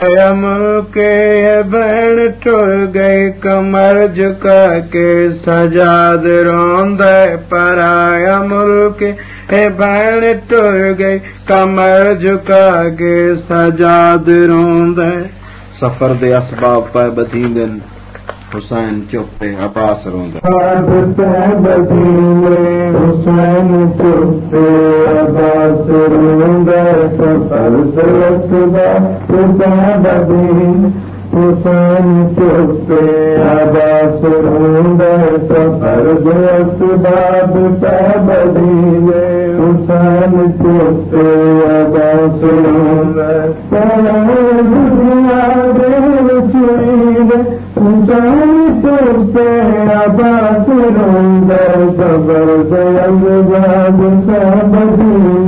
के भेण टुर गई कमर झुका के सजाद रोंद पराया मुल्क हे भेण टुर गई कमर झुका के सजाद रोंद। सफ़र दे असबाब पै बधींदन हुसैन चुप अब्बास रोंद। हुसैन चुप अब्बास रोंद सफ़र दे असबाब बधीन हुसैन चुप अब्बास रोंद सफ़र दे असबाब पै बधीन हुसैन चुप अब्बास रोंद सबर हुसैन चुप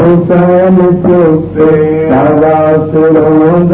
हुसैन चुप आवाज़ रोंद